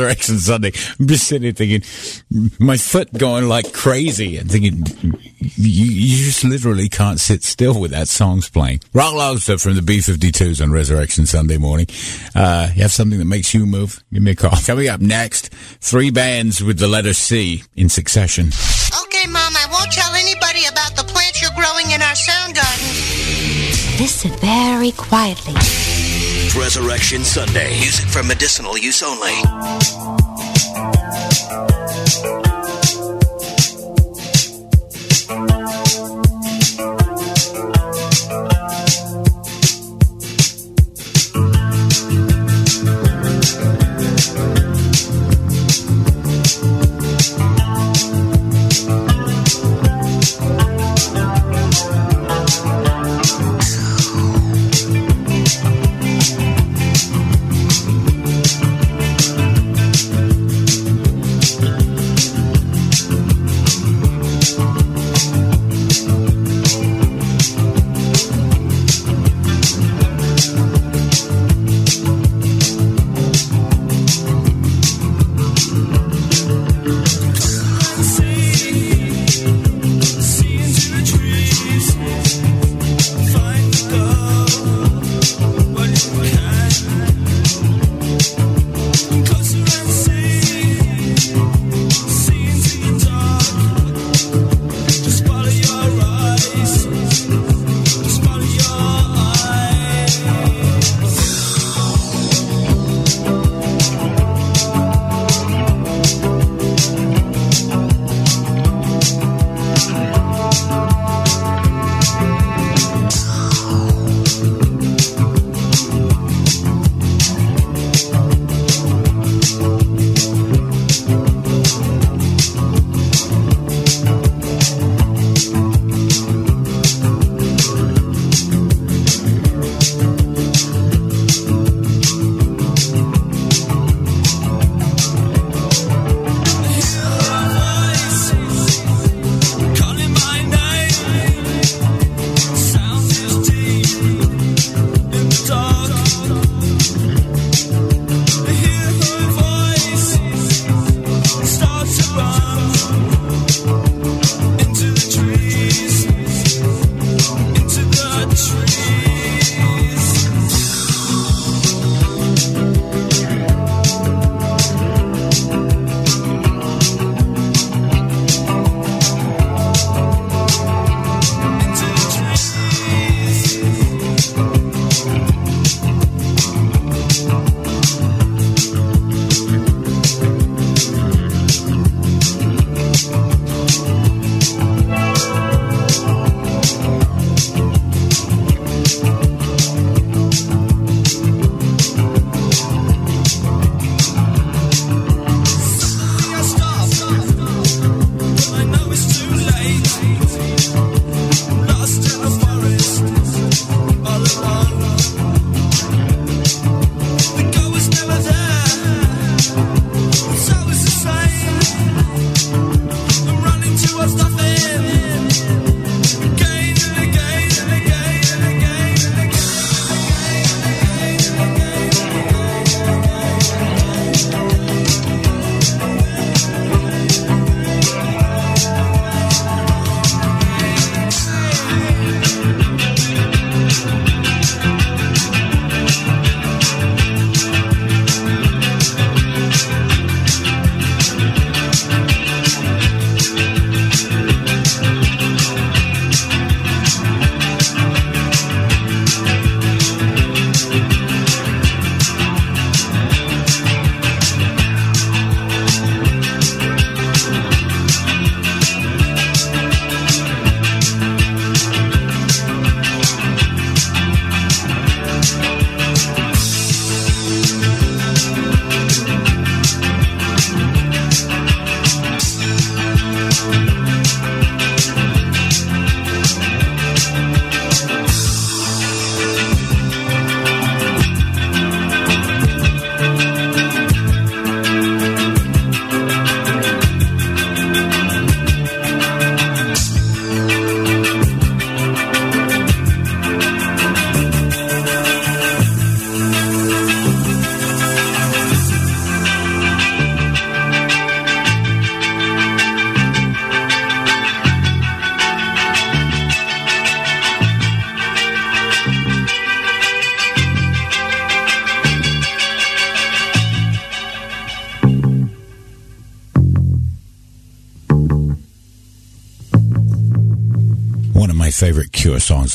Resurrection Sunday. I'm just sitting here thinking, my foot going like crazy and thinking, you, you just literally can't sit still with that song's playing. Rock Lobster from the B-52s on Resurrection Sunday morning. Uh, you have something that makes you move? Give me a call. Coming up next, three bands with the letter C in succession. Okay, Mom, I won't tell anybody about the plants you're growing in our sound garden. Listen very quietly. Resurrection Sunday. Music for medicinal use only.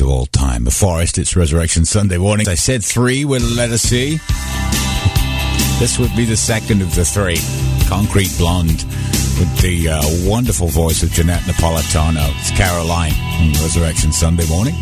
Of all time. The Forest, it's Resurrection Sunday morning. I said three with Let Us See. This would be the second of the three. Concrete Blonde with the uh, wonderful voice of Johnette Napolitano. It's Caroline on Resurrection Sunday morning.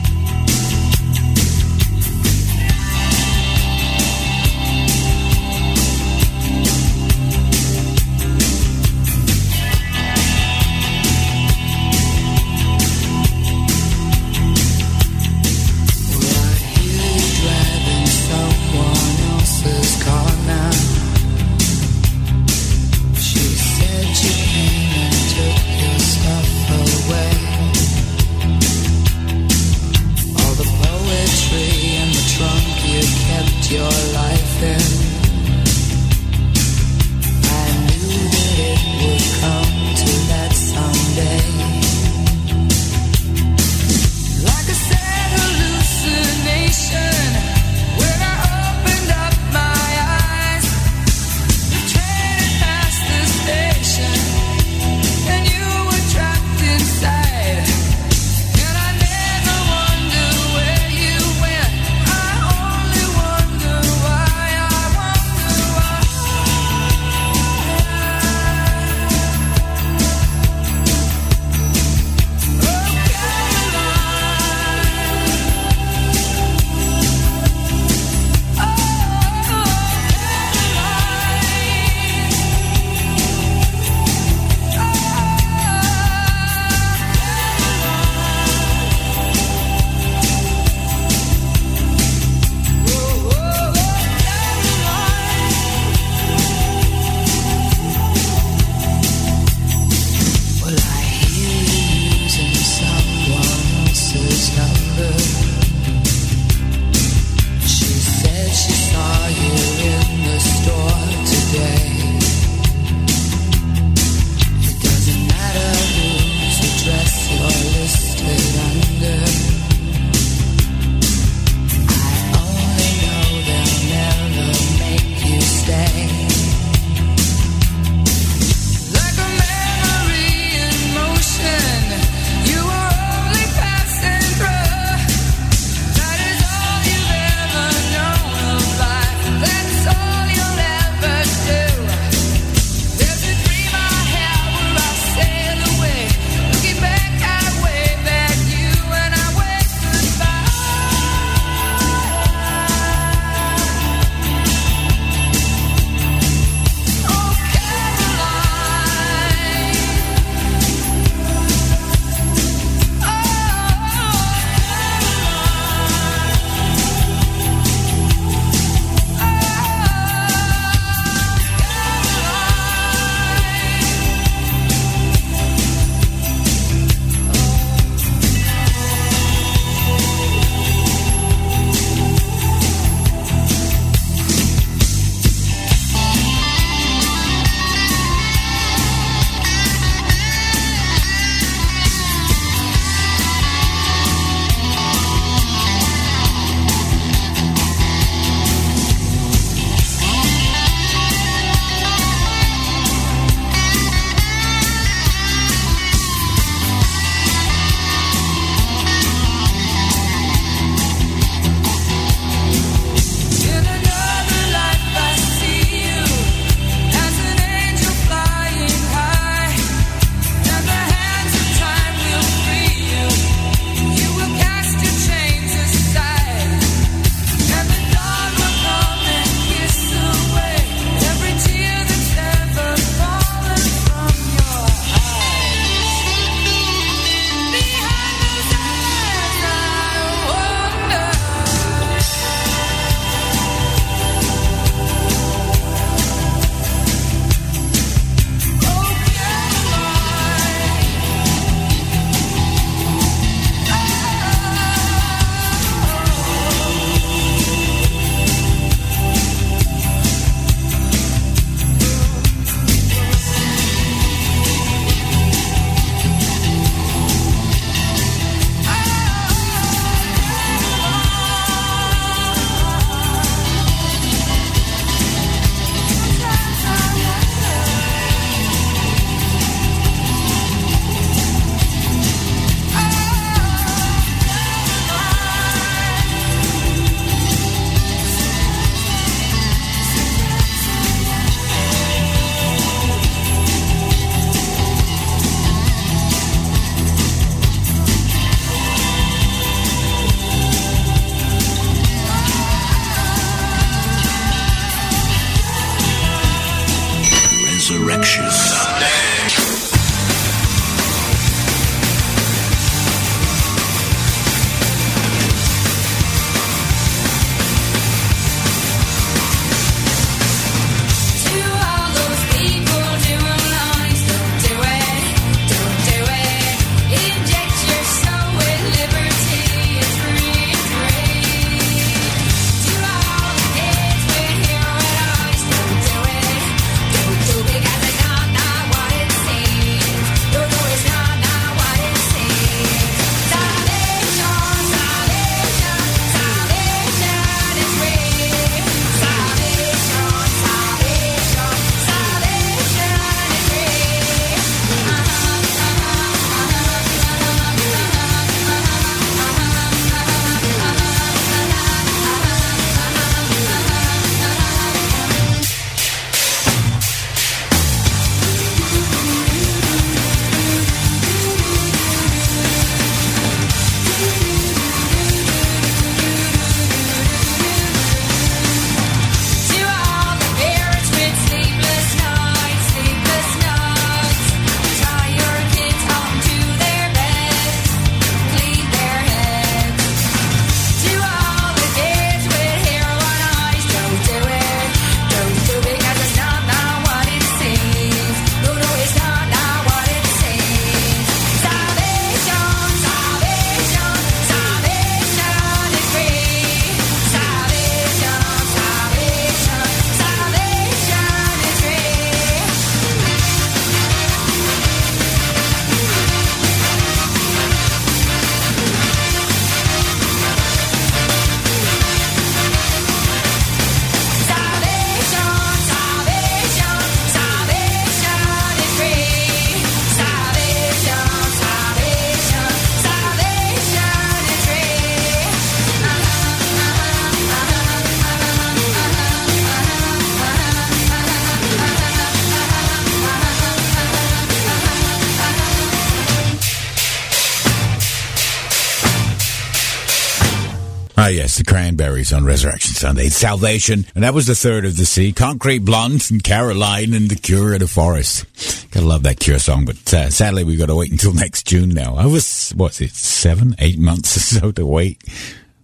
Ah, yes, the Cranberries on Resurrection Sunday. Salvation, and that was the third of the sea. Concrete Blonde and Caroline and the Cure of the Forest. Gotta love that Cure song, but uh, sadly we've got to wait until next June now. I was, what's it, seven, eight months or so to wait,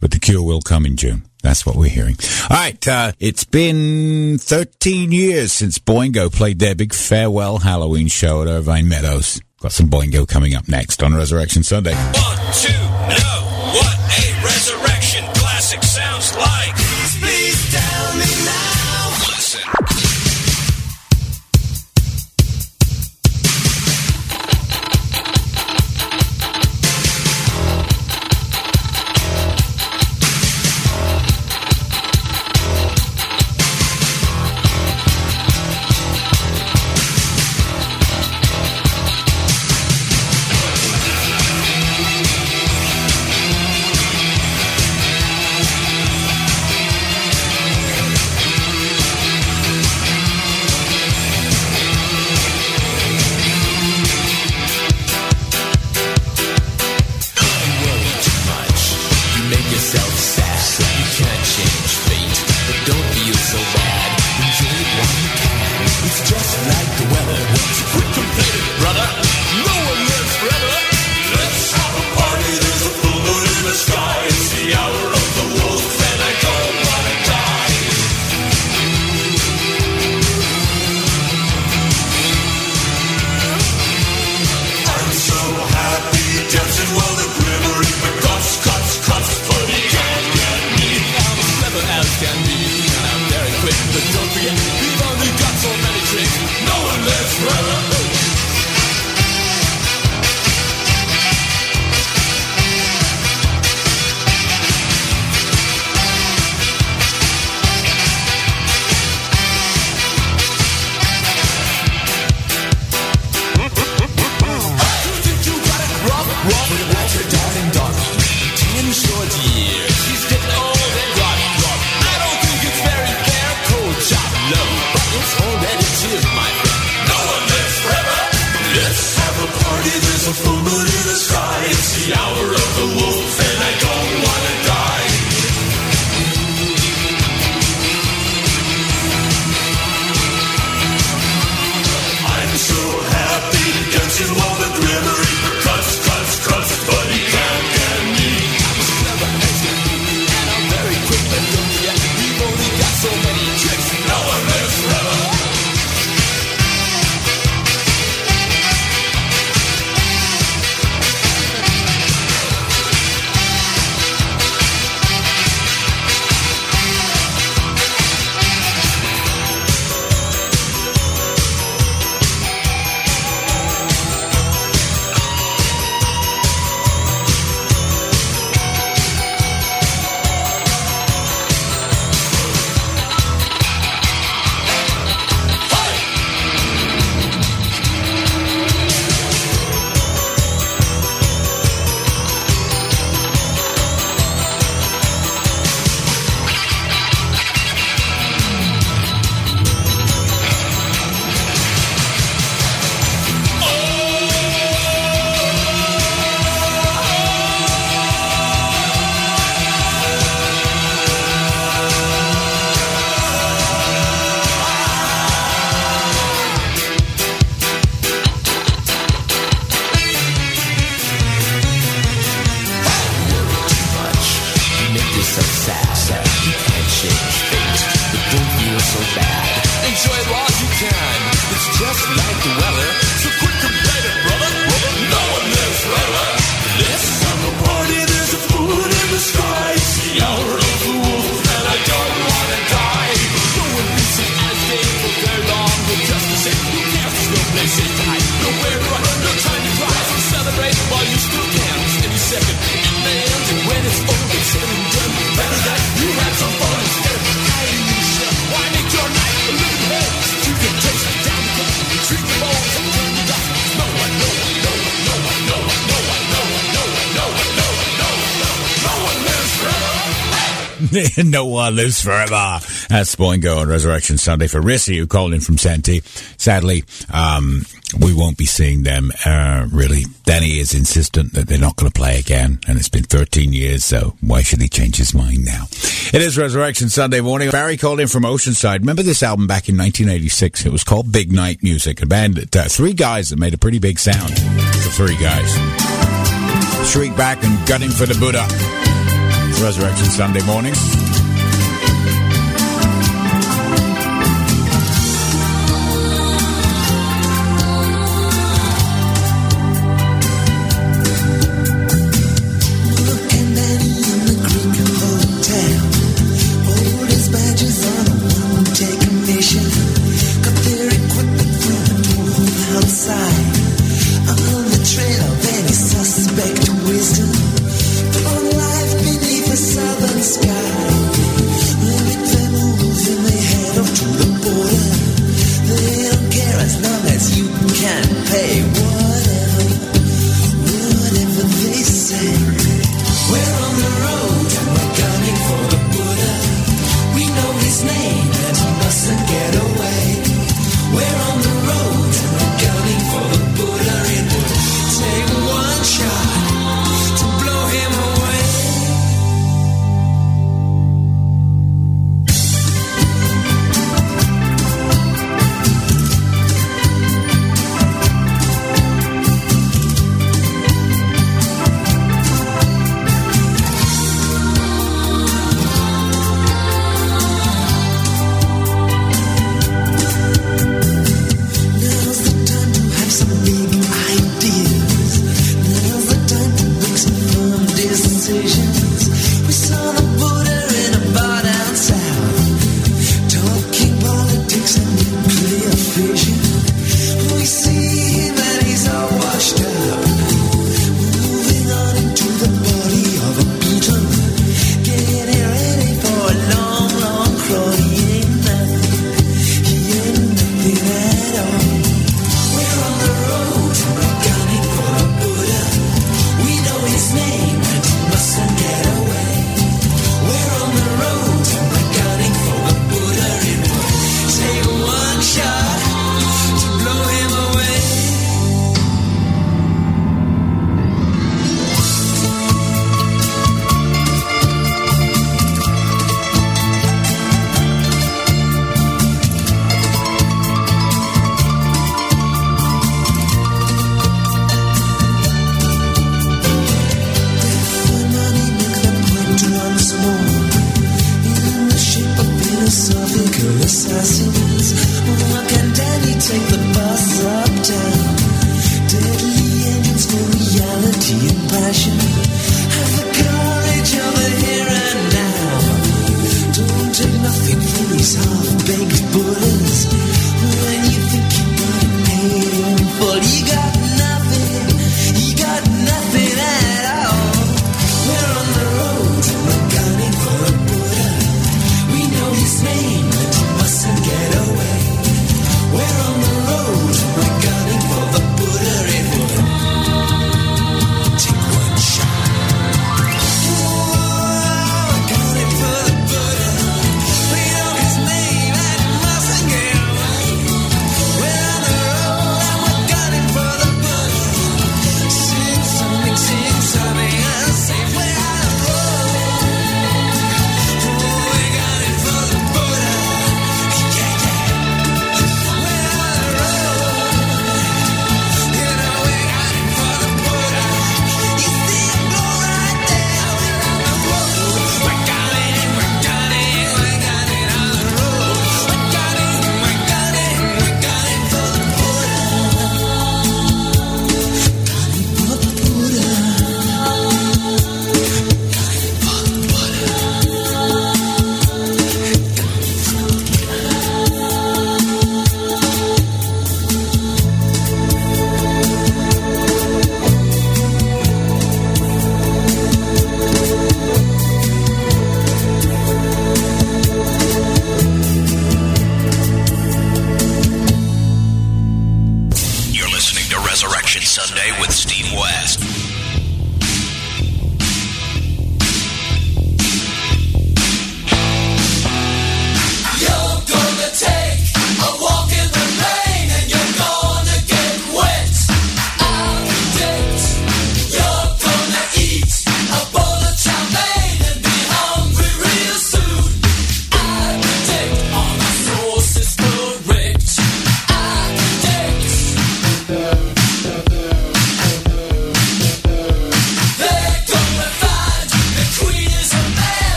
but the Cure will come in June. That's what we're hearing. All right, uh, it's been 13 years since Boingo played their big farewell Halloween show at Irvine Meadows. Got some Boingo coming up next on Resurrection Sunday. One, two, know no one lives forever. That's Boingo on Resurrection Sunday for Rissy, who called in from Santee. Sadly, um, we won't be seeing them, uh, really. Danny is insistent that they're not going to play again, and it's been 13 years, so why should he change his mind now? It is Resurrection Sunday morning. Barry called in from Oceanside. Remember this album back in 1986? It was called Big Night Music, a band that, uh, three guys that made a pretty big sound. The three guys. Shriekback and gunning for the Buddha. Resurrection Sunday morning.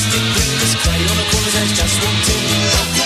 plastic ring. This crayon on the corner's There's just one in.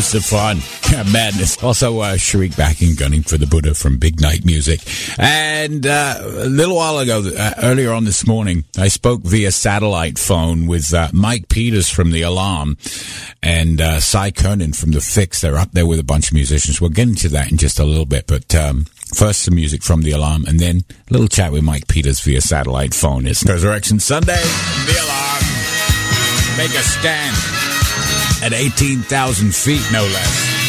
To the Fun. Madness. Also, uh, Shriekback in gunning for the Buddha from Big Night Music. And uh, a little while ago, uh, earlier on this morning, I spoke via satellite phone with uh, Mike Peters from The Alarm and uh, Cy Curnin from The Fixx. They're up there with a bunch of musicians. We'll get into that in just a little bit, but um, first some music from The Alarm and then a little chat with Mike Peters via satellite phone. It's Resurrection Sunday. The Alarm. Make a stand at 18,000 feet, no less.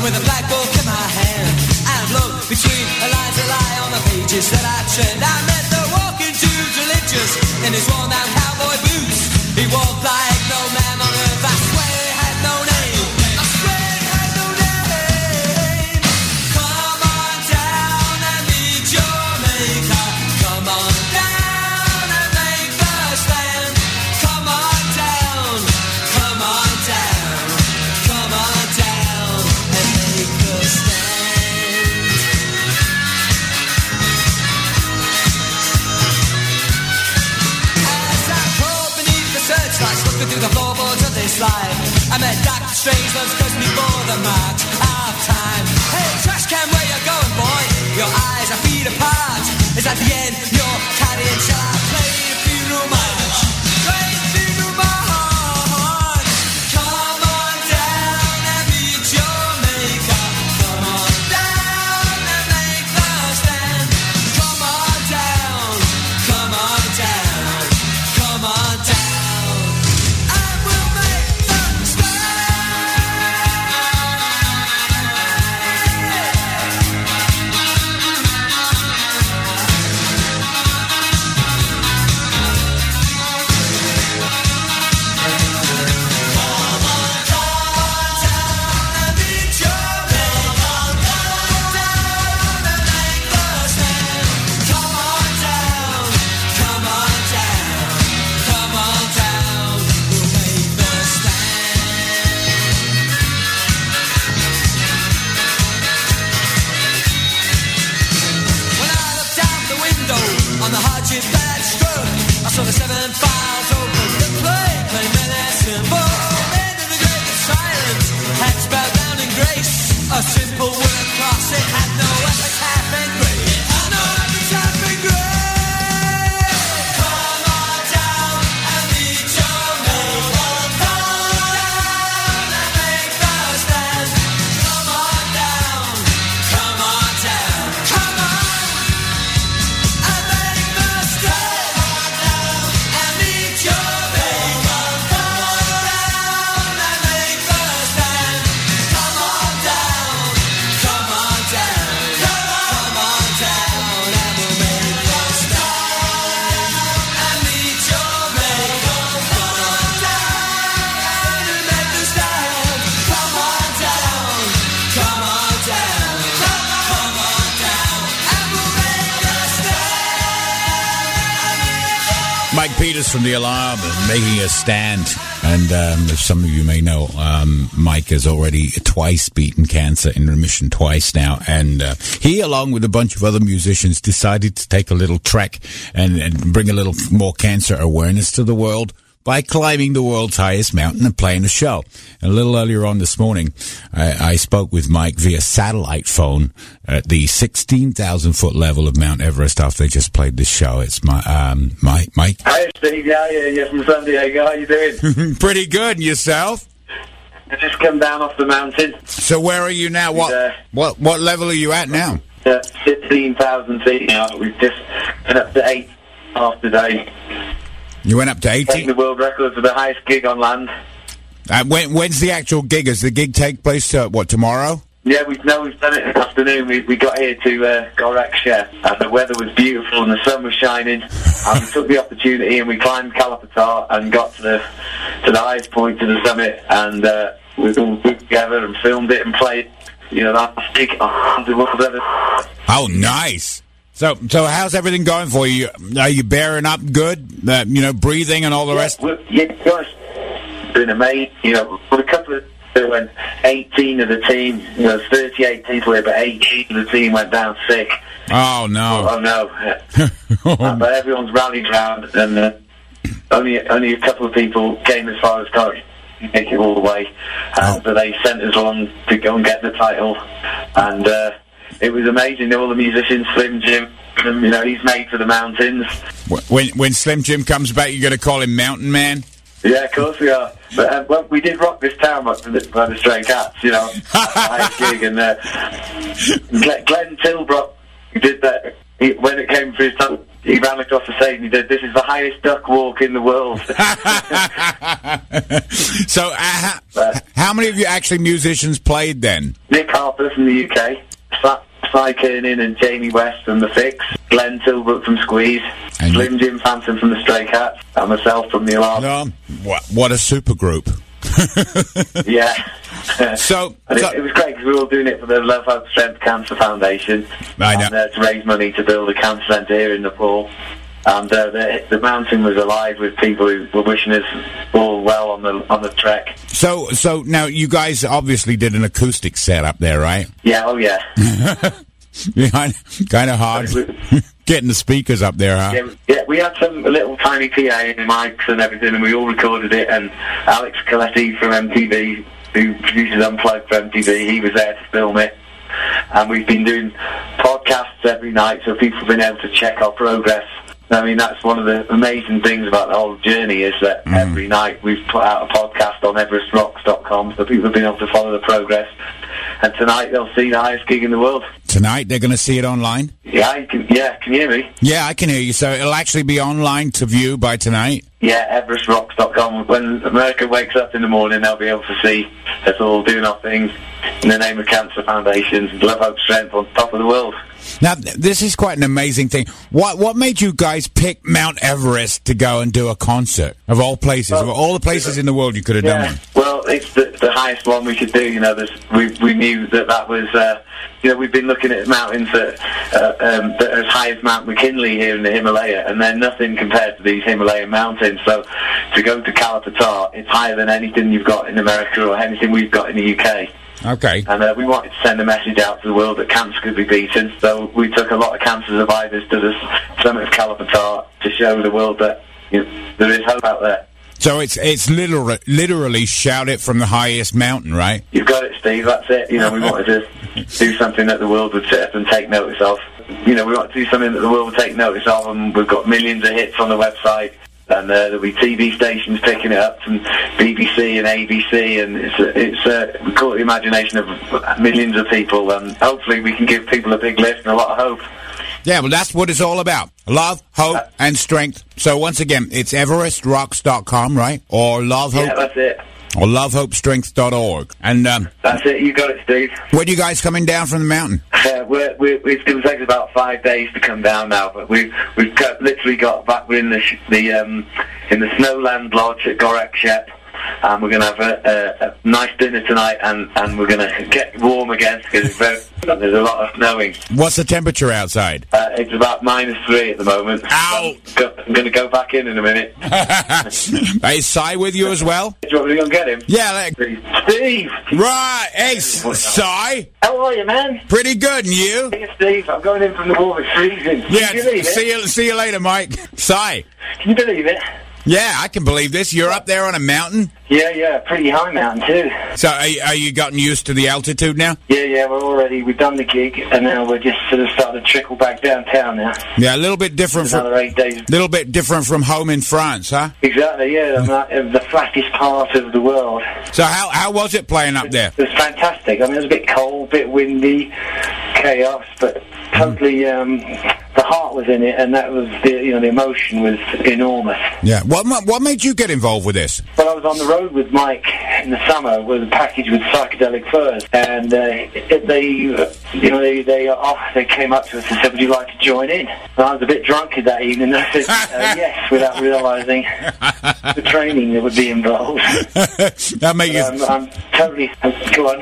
With a black book in my hand And between lie on the pages that I trend I met the walking Jews religious In his worn apart. Peters from The Alarm making a stand. And um, as some of you may know, um, Mike has already twice beaten cancer in remission twice now. And uh, he, along with a bunch of other musicians, decided to take a little trek and, and bring a little more cancer awareness to the world by climbing the world's highest mountain and playing a show. And a little earlier on this morning, I, I spoke with Mike via satellite phone at the 16,000 foot level of Mount Everest after they just played this show. It's my, um, Mike, Mike. Hey Steve, yeah, yeah, you're from San Diego. How are you doing? Pretty good. And yourself? I just come down off the mountain. So where are you now? What, Yeah. what, what level are you at now? uh, 15,000 feet now. We've just been up to eight half today. You went up to Taking 80. the world record for the highest gig on land. Uh, when, when's the actual gig? Does the gig take place, uh, what, tomorrow? Yeah, we know we've done it this afternoon. We, we got here to uh, Gorek and the weather was beautiful and the sun was shining. and we took the opportunity and we climbed Kala Patthar and got to the to the highest point to the summit, and uh, we all together and filmed it and played. You know, that big oh, the world ever. Oh, nice. So, so how's everything going for you? Are you bearing up good? Uh, you know, breathing and all the rest? Well, yeah, to be honest, it's been amazing. You know, with a couple of there went 18 of the team. You know, 38 people here, but 18 of the team went down sick. Oh, no. Oh no! Uh, but everyone's rallied round, and uh, only only a couple of people came as far as got make it all the way. Uh, But they sent us on to go and get the title, and uh, it was amazing. All the musicians, Slim Jim, and, you know, he's made for the mountains. when, when Slim Jim comes back, you're going to call him Mountain Man? Yeah, of course we are. But uh, well, we did rock this town by the, by the Stray Cats, you know, the gig, and uh, Glenn, Glenn Tilbrook did that he, when it came for his time. He ran across the stage and he said, "This is the highest duck walk in the world." so, uh, how, how many of you actually musicians played then? Nick Harper from the UK, Sa- Cy Curnin and Jamie West from The Fixx, Glenn Tilbrook from Squeeze, And Slim Jim Phantom from The Stray Cats, and myself from The Alarm. What, what a super group. Yeah. So- it, it was great because we were all doing it for the Love Hope Strength Cancer Foundation. I know. And uh, to raise money to build a cancer centre here in Nepal. And uh, the, the mountain was alive with people who were wishing us all well on the on the trek. so, so now you guys obviously did an acoustic set up there, right? Yeah, oh yeah. kind, kind of hard getting the speakers up there, huh? yeah, yeah, we had some little tiny PA and mics and everything, and we all recorded it. And Alex Coletti from MTV, who produces Unplugged for MTV, he was there to film it. And we've been doing podcasts every night, so people have been able to check our progress. I mean, that's one of the amazing things about the whole journey is that mm. every night we've put out a podcast on EverestRocks.com, so people have been able to follow the progress. And tonight they'll see the highest gig in the world. Tonight they're going to see it online. Yeah, you can, yeah, can you hear me? Yeah, I can hear you. So it'll actually be online to view by tonight. Yeah, EverestRocks.com. When America wakes up in the morning, they'll be able to see us all doing our thing in the name of Cancer Foundations, Love, Hope, Strength on top of the world. Now, this is quite an amazing thing. What what made you guys pick Mount Everest to go and do a concert of all places, of all the places in the world you could have done Yeah, one? well, it's the, the highest one we could do. You know, we we knew that that was. Uh, you know, we've been looking at mountains that, uh, um, that are as high as Mount McKinley here in the Himalaya, and they're nothing compared to these Himalayan mountains. So, to go to Kala Patthar, it's higher than anything you've got in America or anything we've got in the UK. Okay. And uh, we wanted to send a message out to the world that cancer could be beaten. So we took a lot of cancer survivors to the summit of Kala Patthar to show the world that you know, there is hope out there. So it's it's literally literally shout it from the highest mountain, right? You've got it, Steve. That's it. You know, we wanted to do something that the world would sit up and take notice of. You know, we want to do something that the world would take notice of, and we've got millions of hits on the website. And uh, there'll be TV stations picking it up from BBC and ABC, and it's it's uh, we caught the imagination of millions of people, and hopefully we can give people a big lift and a lot of hope. Yeah, well, that's what it's all about. Love, hope, and strength. So once again, it's everestrocks.com, right? Or love hope, Yeah, that's it. Or lovehopestrength.org. And um, That's it. You got it, Steve. when are you guys coming down from the mountain? Uh, we're, we're, it's going to take us about five days to come down now, but we've we've got, literally got back. We're in the sh- the um, in the Snowland Lodge at Gorek And we're going to have a, a, a nice dinner tonight, and, and we're going to get warm again because it's very, there's a lot of snowing. What's the temperature outside? Uh, it's about minus three at the moment. Ow! Go- I'm going to go back in in a minute. Is Cy with you as well? Do you want me to go get him? Yeah, like, Steve, right. Hey, S- Cy, how are you, man? pretty good, and you? Hey, Steve, I'm going in from the warm. It's freezing. Yeah, you believe it? see you, see you later, Mike. Cy. Can you believe it? Yeah, I can believe this. You're up there on a mountain. Yeah, yeah, pretty high mountain too. So are, you- are you gotten used to the altitude now? Yeah, yeah, we're already, we've done the gig and now we're just sort of starting to trickle back downtown now. Yeah, a little bit different from eight days. little bit different from home in France, huh? Exactly, yeah, uh, the flattest part of the world. So how how was it playing up there? It was fantastic. I mean, it was a bit cold, a bit windy, chaos, but totally, um, the heart was in it and that was, the, you know, the emotion was enormous. Yeah. What what made you get involved with this? Well, I was on the road with Mike in the summer with a package with psychedelic furs, and uh, they, you know, they they oh, they came up to us and said, "Would you like to join in?" And I was a bit drunk that evening. and I said uh, yes, without realising the training that would be involved. that make you? Um, I'm totally go on.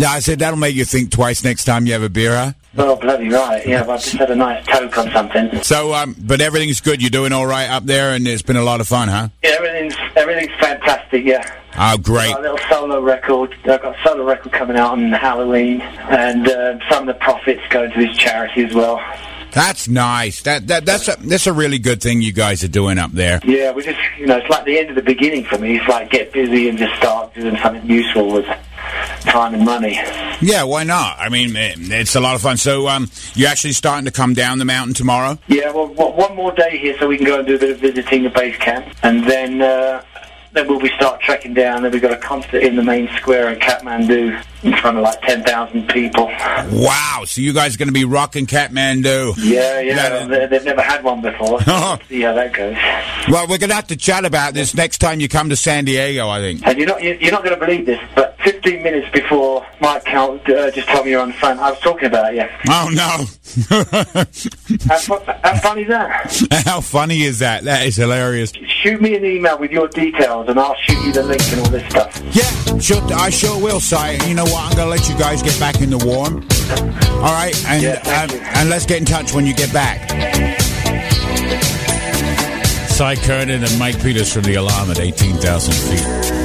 yeah, I said that'll make you think twice next time you have a beer, huh? Oh, bloody right. Yeah, but I've just had a nice toke on something. So, um, but everything's good. You're doing all right up there, and it's been a lot of fun, huh? Yeah, everything's everything's fantastic. Yeah. Oh, great. Got a little solo record. I've got a solo record coming out on Halloween, and uh, some of the profits go to this charity as well. That's nice. That that that's a that's a really good thing you guys are doing up there. Yeah, we just, you know, it's like the end of the beginning for me. It's like get busy and just start doing something useful with time and money. Yeah, why not? I mean, it's a lot of fun. So, um, you're actually starting to come down the mountain tomorrow? Yeah, well, one more day here so we can go and do a bit of visiting the base camp, and then uh, then we'll be start trekking down. Then we've got a concert in the main square in Kathmandu in front of like ten thousand people. Wow! So you guys are going to be rocking Kathmandu? Yeah, yeah, Yeah. they- they've never had one before. So see how that goes. Well, we're going to have to chat about this next time you come to San Diego. I think. And you're not you- you're not going to believe this, but 15 minutes before Mike Count uh, just told me you're on the phone, I was talking about you. Oh no! How, fu- how funny is that? How funny is that? That is hilarious. Shoot me an email with your details, and I'll shoot you the link and all this stuff. Yeah, sure. I sure will, Si. You know what? I'm going to let you guys get back in the warm. All right, and Yeah, thank um, and let's get in touch when you get back. Cy Curnin and Mike Peters from the Alarm at 18,000 feet.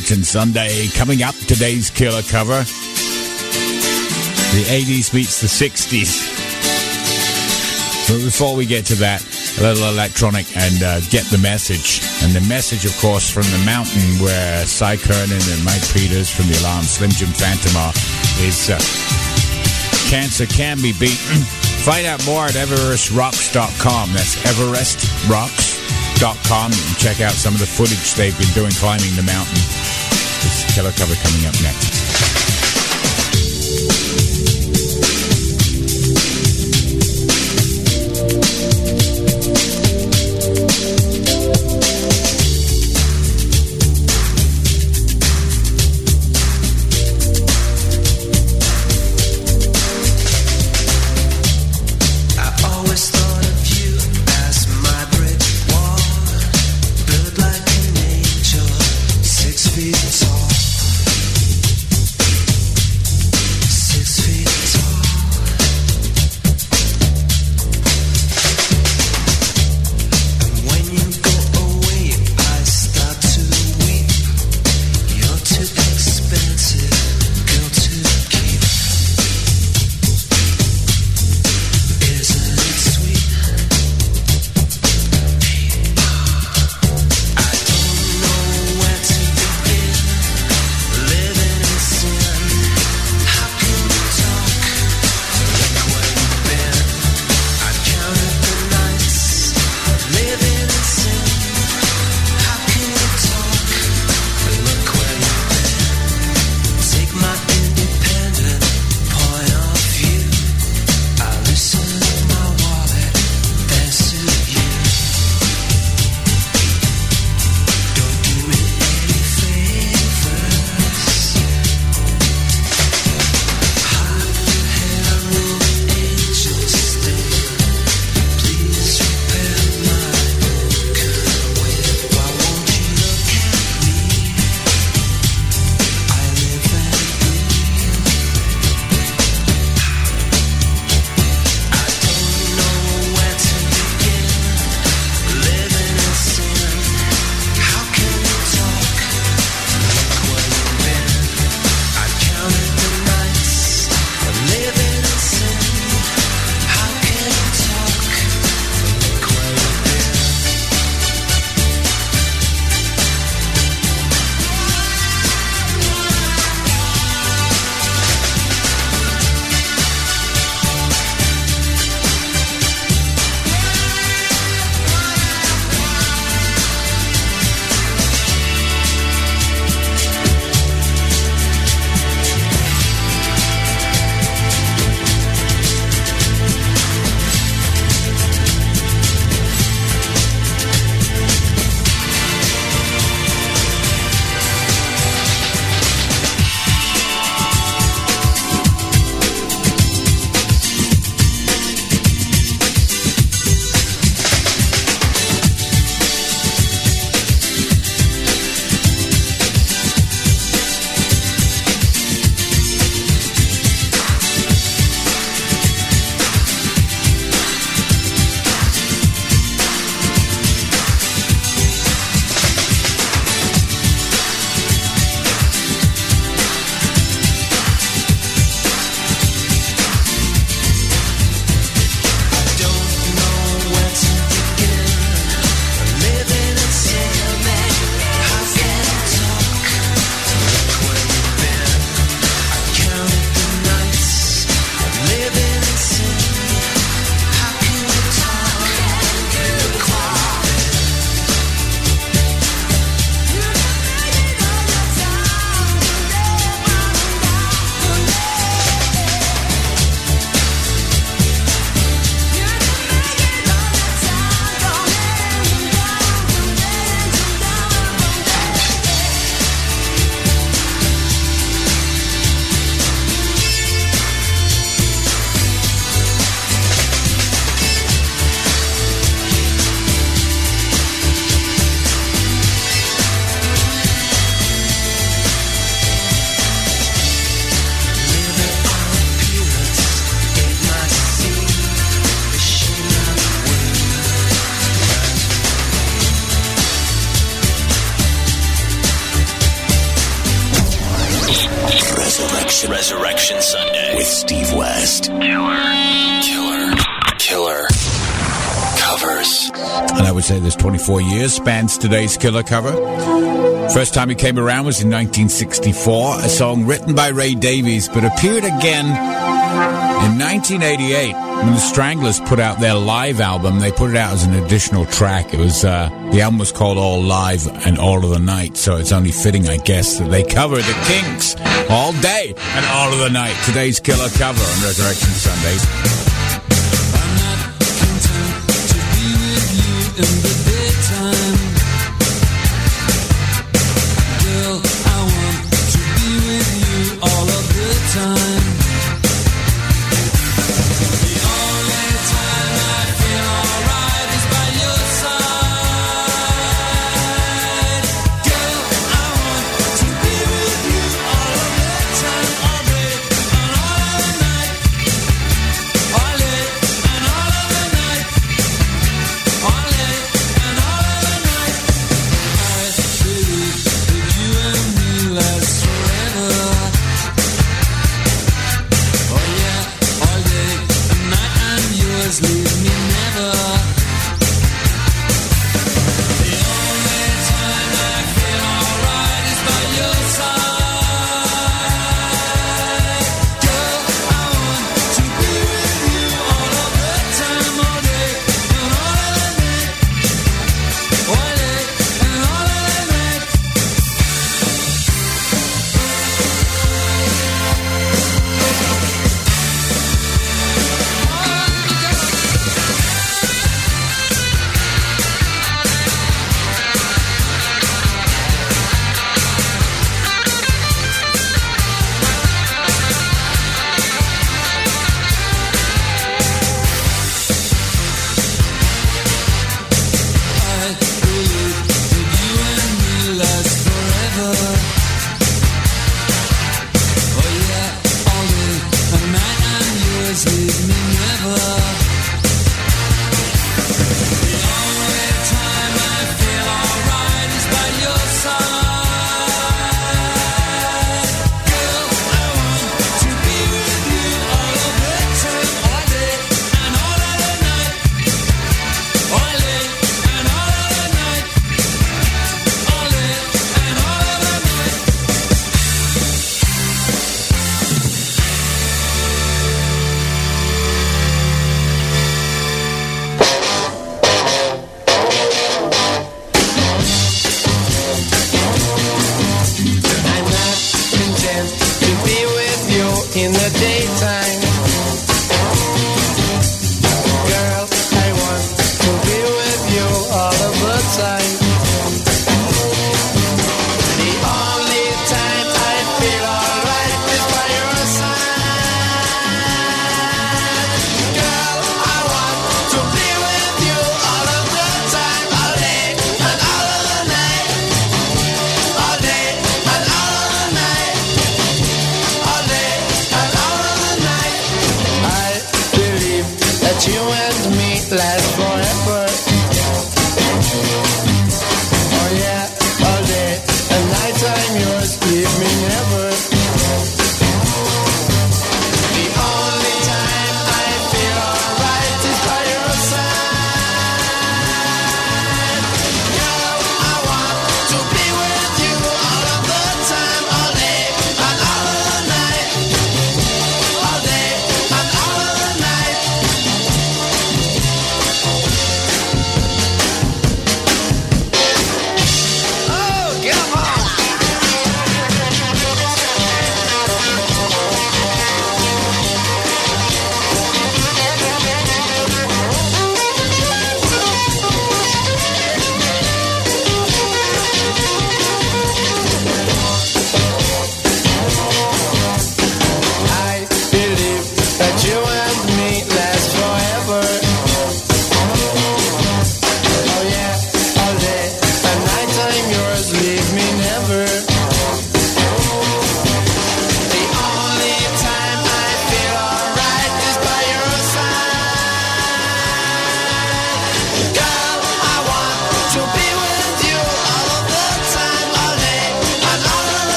Resurrection Sunday. Coming up, today's killer cover. The 80s meets the 60s. But before we get to that, a little electronic and uh, get the message. And the message, of course, from the mountain where Cy Curnin and Mike Peters from the Alarm, Slim Jim Phantom are, is uh, cancer can be beaten. Find out more at everestrocks.com. That's everestrocks.com. You can check out some of the footage they've been doing climbing the mountain. This killer cover coming up next. would say this 24 years, spans today's killer cover. First time he came around was in 1964, a song written by Ray Davies, but appeared again in 1988 when the Stranglers put out their live album. They put it out as an additional track. It was uh, the album was called All Live and All of the Night, so it's only fitting, I guess, that they cover the Kinks all day and all of the night. Today's killer cover on Resurrection Sundays. in the daytime.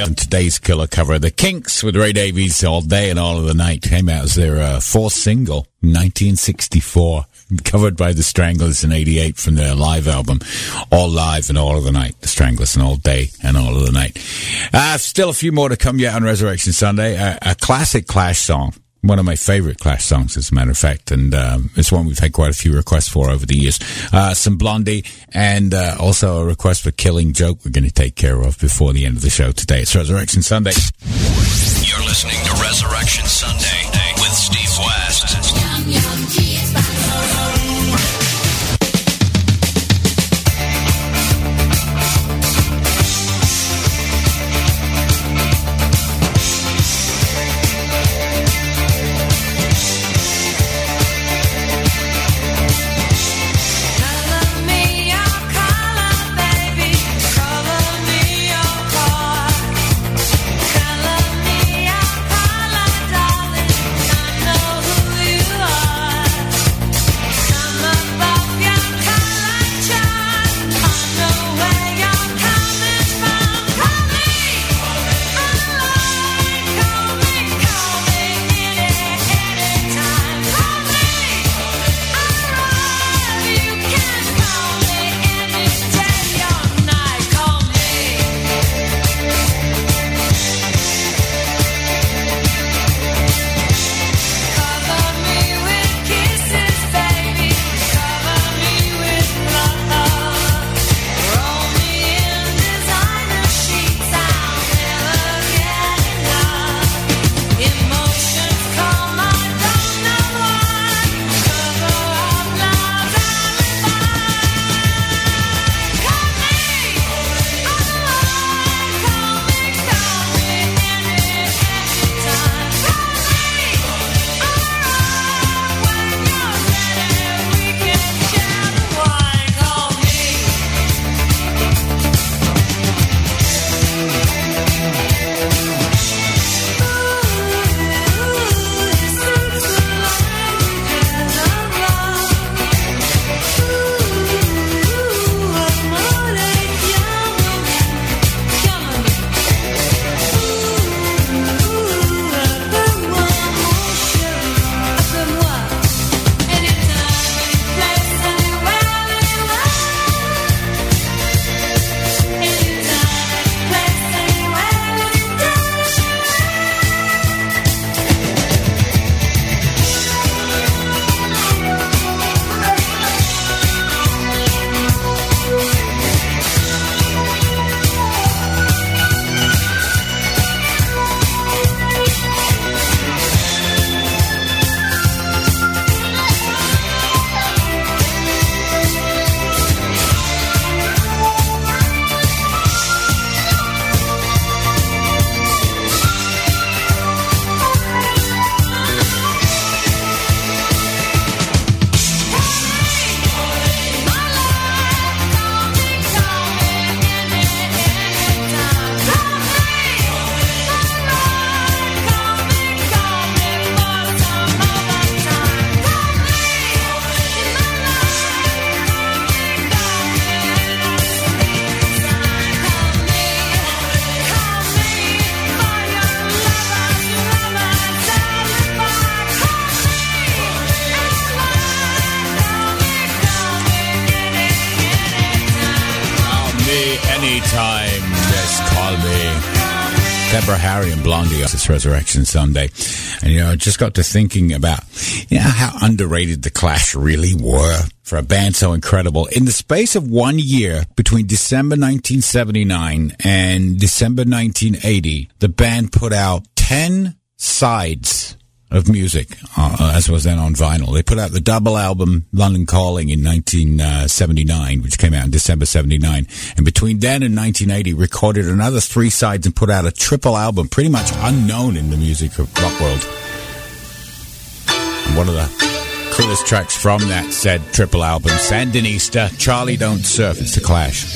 On today's killer cover. The Kinks with Ray Davies All Day and All of the Night came out as their uh, fourth single, 1964. Covered by the Stranglers in 88 from their live album, All Live and All of the Night. The Stranglers and All Day and All of the Night. Uh, still a few more to come yet on Resurrection Sunday. A, a classic Clash song. One of my favorite Clash songs, as a matter of fact, and um, it's one we've had quite a few requests for over the years. Uh, some Blondie, and uh, also a request for Killing Joke we're going to take care of before the end of the show today. It's Resurrection Sunday. You're listening to Resurrection Sunday Resurrection Sunday. And, you know, I just got to thinking about, you know, how underrated the Clash really were for a band so incredible. In the space of one year between December 1979 and December 1980, the band put out 10 sides of music, uh, as was then on vinyl. They put out the double album London Calling in 1979, which came out in December 79. And between then and 1980, recorded another three sides and put out a triple album, pretty much unknown in the music of rock world. And one of the coolest tracks from that said triple album, Sandinista, Charlie Don't Surf. It's The Clash.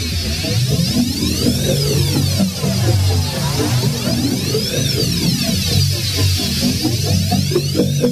Thank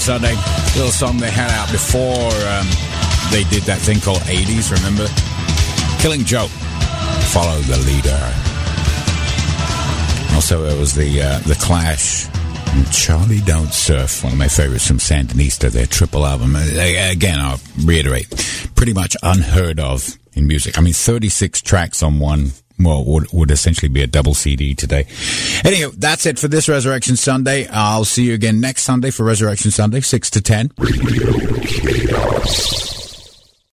Sunday, little song they had out before um, they did that thing called 80s, remember? Killing Joke, Follow the Leader. Also, it was the uh, the Clash, Charlie Don't Surf, one of my favorites from Sandinista, their triple album. Uh, Again, I'll reiterate, pretty much unheard of in music. I mean, 36 tracks on one well, would, would essentially be a double CD today. Anyway, that's it for this Resurrection Sunday. I'll see you again next Sunday for Resurrection Sunday, 6 to 10.